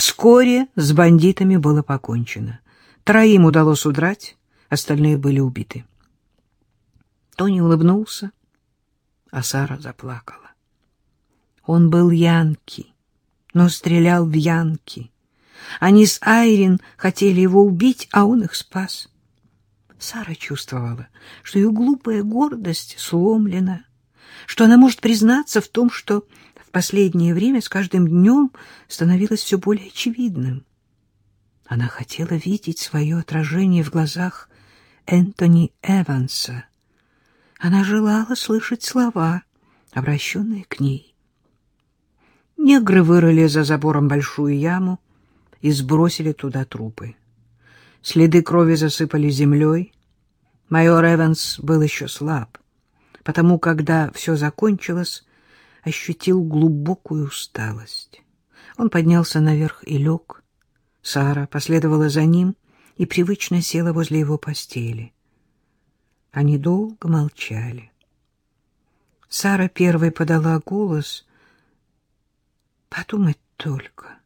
Вскоре с бандитами было покончено. Троим удалось удрать, остальные были убиты. Тони улыбнулся, а Сара заплакала. Он был Янки, но стрелял в Янки. Они с Айрин хотели его убить, а он их спас. Сара чувствовала, что ее глупая гордость сломлена, что она может признаться в том, что последнее время с каждым днем становилось все более очевидным. Она хотела видеть свое отражение в глазах Энтони Эванса. Она желала слышать слова, обращенные к ней. Негры вырыли за забором большую яму и сбросили туда трупы. Следы крови засыпали землей. Майор Эванс был еще слаб, потому, когда все закончилось, ощутил глубокую усталость. Он поднялся наверх и лег. Сара последовала за ним и привычно села возле его постели. Они долго молчали. Сара первой подала голос. Подумать только,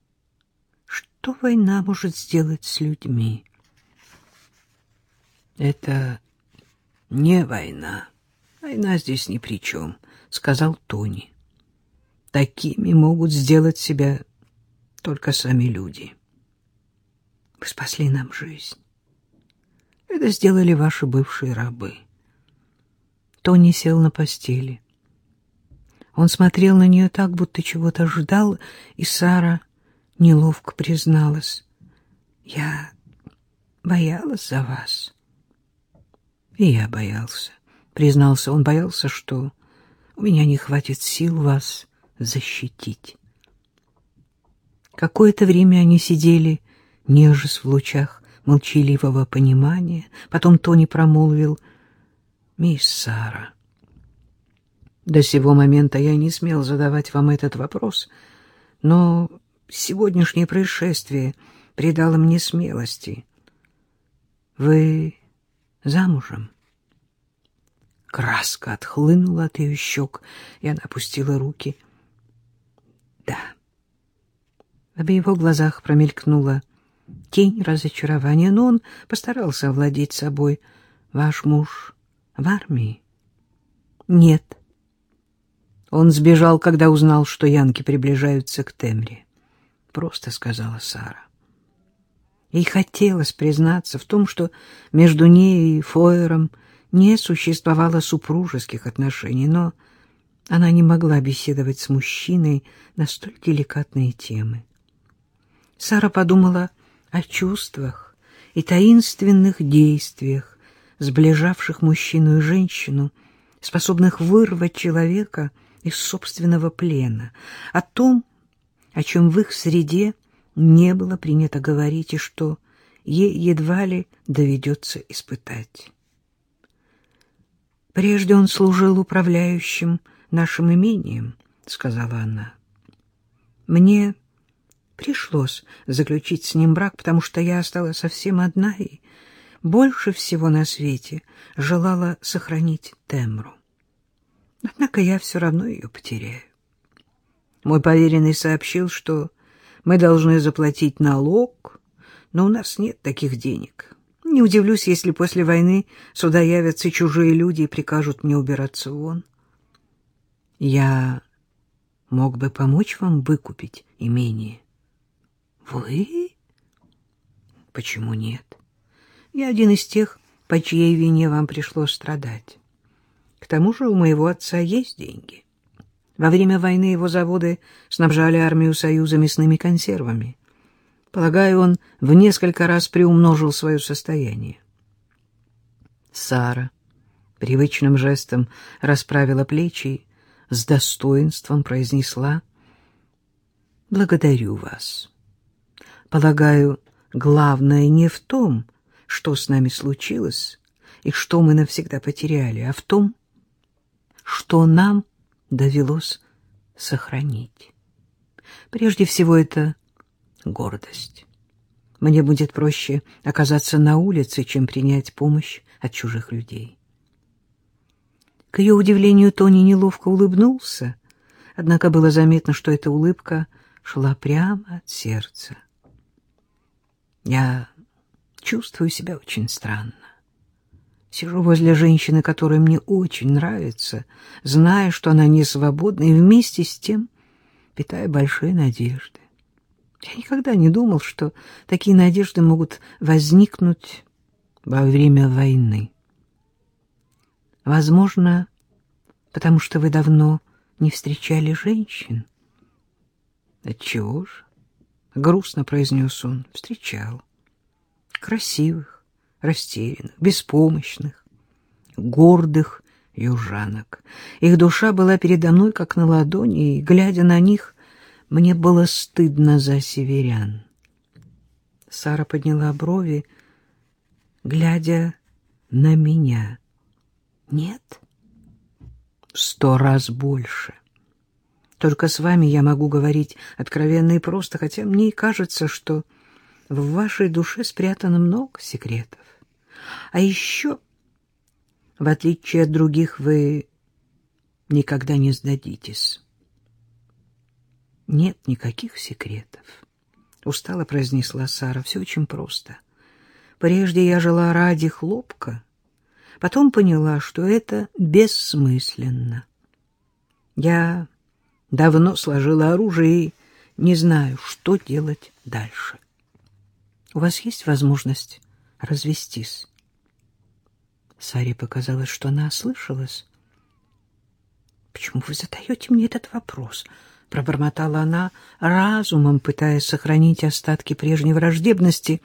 что война может сделать с людьми. Это не война. Война здесь ни при чем, — сказал Тони. Такими могут сделать себя только сами люди. Вы спасли нам жизнь. Это сделали ваши бывшие рабы. Тони сел на постели. Он смотрел на нее так, будто чего-то ждал, и Сара неловко призналась. «Я боялась за вас». И я боялся, признался он, боялся, что у меня не хватит сил вас защитить. Какое-то время они сидели, нежесть в лучах молчаливого понимания. Потом Тони промолвил «Мисс Сара». До сего момента я не смел задавать вам этот вопрос, но сегодняшнее происшествие придало мне смелости. Вы замужем? Краска отхлынула от ее щек, и она опустила руки. Да. В его глазах промелькнула тень разочарования, но он постарался овладеть собой. Ваш муж в армии? Нет. Он сбежал, когда узнал, что янки приближаются к Темре. Просто сказала Сара. Ей хотелось признаться в том, что между ней и Фойером не существовало супружеских отношений, но она не могла беседовать с мужчиной на столь деликатные темы. Сара подумала о чувствах и таинственных действиях, сближавших мужчину и женщину, способных вырвать человека из собственного плена, о том, о чем в их среде не было принято говорить и что ей едва ли доведется испытать. «Прежде он служил управляющим нашим имением», — сказала она. «Мне пришлось заключить с ним брак, потому что я осталась совсем одна и больше всего на свете желала сохранить Темру. Однако я все равно ее потеряю. Мой поверенный сообщил, что мы должны заплатить налог, но у нас нет таких денег. Не удивлюсь, если после войны сюда явятся чужие люди и прикажут мне убираться вон. Я мог бы помочь вам выкупить имение. Вы? Почему нет? Я один из тех, по чьей вине вам пришлось страдать. К тому же у моего отца есть деньги. Во время войны его заводы снабжали армию Союза мясными консервами. Полагаю, он в несколько раз приумножил свое состояние. Сара привычным жестом расправила плечи с достоинством произнесла «Благодарю вас. Полагаю, главное не в том, что с нами случилось и что мы навсегда потеряли, а в том, что нам довелось сохранить. Прежде всего, это гордость. Мне будет проще оказаться на улице, чем принять помощь от чужих людей. К ее удивлению, Тони неловко улыбнулся, однако было заметно, что эта улыбка шла прямо от сердца. Я чувствую себя очень странно. Сижу возле женщины, которая мне очень нравится, зная, что она не свободна, и вместе с тем питая большие надежды. Я никогда не думал, что такие надежды могут возникнуть во время войны. Возможно, потому что вы давно не встречали женщин. Отчего же? Грустно произнес он. Встречал. Красивых, растерянных, беспомощных, гордых южанок. Их душа была передо мной, как на ладони, и, глядя на них, мне было стыдно за северян. Сара подняла брови, глядя на меня. Нет, сто раз больше. Только с вами я могу говорить откровенно и просто, хотя мне и кажется, что в вашей душе спрятано много секретов. А еще, в отличие от других, вы никогда не сдадитесь. Нет никаких секретов. Устало произнесла Сара. Все очень просто. Прежде я жила ради хлопка, потом поняла, что это бессмысленно. Я давно сложила оружие и не знаю, что делать дальше. У вас есть возможность развестись? Саре показалось, что она ослышалась. «Почему вы задаете мне этот вопрос?» — пробормотала она, разумом пытаясь сохранить остатки прежней враждебности,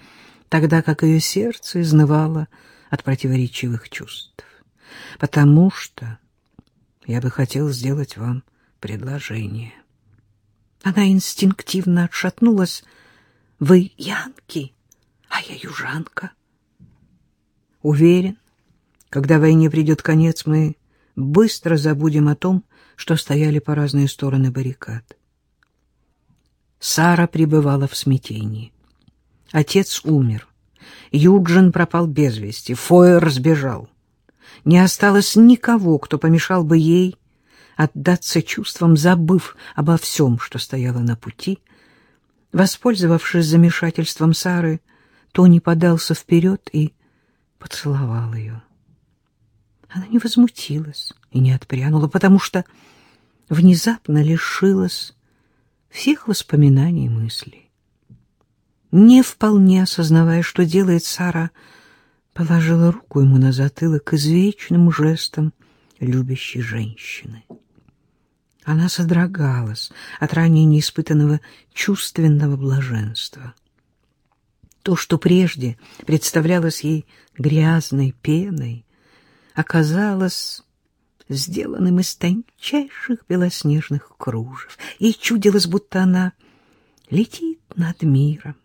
тогда как ее сердце изнывало от противоречивых чувств. «Потому что я бы хотел сделать вам предложение». Она инстинктивно отшатнулась. «Вы янки, а я южанка». «Уверен, когда войне придет конец, мы быстро забудем о том, что стояли по разные стороны баррикад. Сара пребывала в смятении. Отец умер. Юджин пропал без вести. Фойер сбежал. Не осталось никого, кто помешал бы ей отдаться чувствам, забыв обо всем, что стояло на пути. Воспользовавшись замешательством Сары, Тони подался вперед и поцеловал ее. Она не возмутилась и не отпрянула, потому что внезапно лишилась всех воспоминаний и мыслей. Не вполне осознавая, что делает, Сара положила руку ему на затылок извечным жестом любящей женщины. Она содрогалась от ранее неиспытанного чувственного блаженства. То, что прежде представлялось ей грязной пеной, оказалось сделанным из тончайших белоснежных кружев, и чудилось, будто она летит над миром,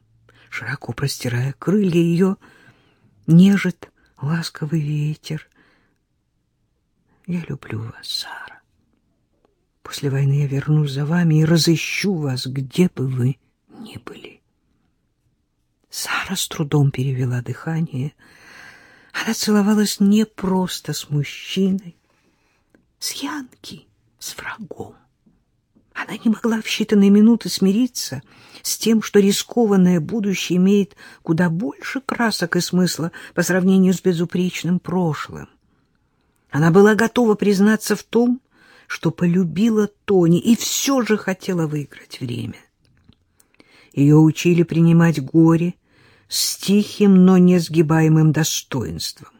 широко простирая крылья ее, нежит ласковый ветер. Я люблю вас, Сара. После войны я вернусь за вами и разыщу вас, где бы вы ни были. Сара с трудом перевела дыхание, — она целовалась не просто с мужчиной, с Янки, с врагом. Она не могла в считанные минуты смириться с тем, что рискованное будущее имеет куда больше красок и смысла по сравнению с безупречным прошлым. Она была готова признаться в том, что полюбила Тони и все же хотела выиграть время. Ее учили принимать горе с тихим, но несгибаемым достоинством.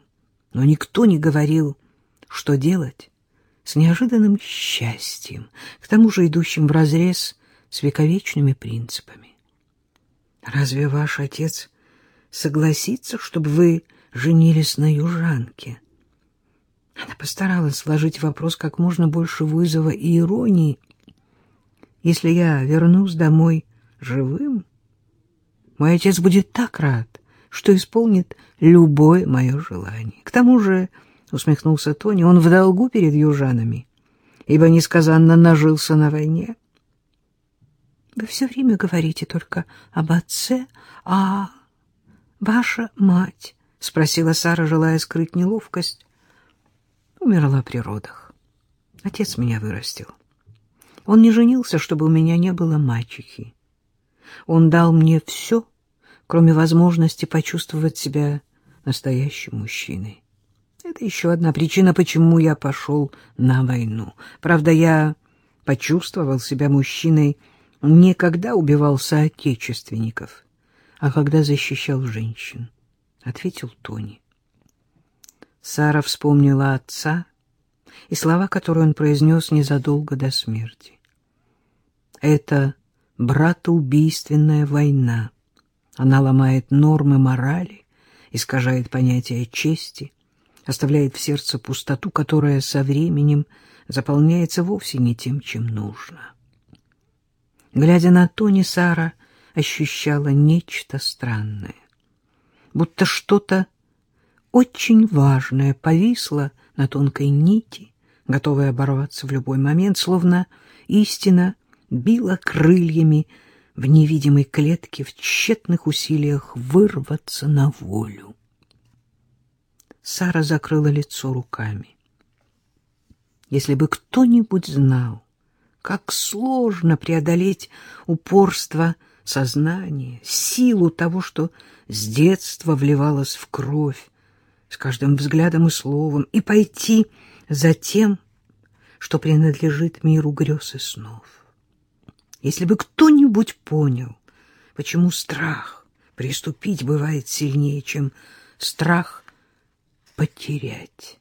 Но никто не говорил, что делать с неожиданным счастьем, к тому же идущим вразрез с вековечными принципами. Разве ваш отец согласится, чтобы вы женились на южанке? Она постаралась сложить вопрос как можно больше вызова и иронии. Если я вернусь домой живым, мой отец будет так рад, что исполнит любое мое желание. К тому же, — усмехнулся Тони, — он в долгу перед южанами, ибо несказанно нажился на войне. Вы все время говорите только об отце, а ваша мать, — спросила Сара, желая скрыть неловкость, — умерла при родах. Отец меня вырастил. Он не женился, чтобы у меня не было мачехи. Он дал мне все, кроме возможности почувствовать себя настоящим мужчиной. Это еще одна причина, почему я пошел на войну. Правда, я почувствовал себя мужчиной не когда убивал соотечественников, а когда защищал женщин, — ответил Тони. Сара вспомнила отца и слова, которые он произнес незадолго до смерти. Это братоубийственная война. Она ломает нормы морали, искажает понятие чести, оставляет в сердце пустоту, которая со временем заполняется вовсе не тем, чем нужно. Глядя на Тони, Сара ощущала нечто странное, будто что-то очень важное повисло на тонкой нити, готовая оборваться в любой момент, словно истина била крыльями в невидимой клетке в тщетных усилиях вырваться на волю. Сара закрыла лицо руками. Если бы кто-нибудь знал, как сложно преодолеть упорство сознания, силу того, что с детства вливалось в кровь, с каждым взглядом и словом, и пойти за тем, что принадлежит миру грез и снов. Если бы кто-нибудь понял, почему страх приступить бывает сильнее, чем страх потерять.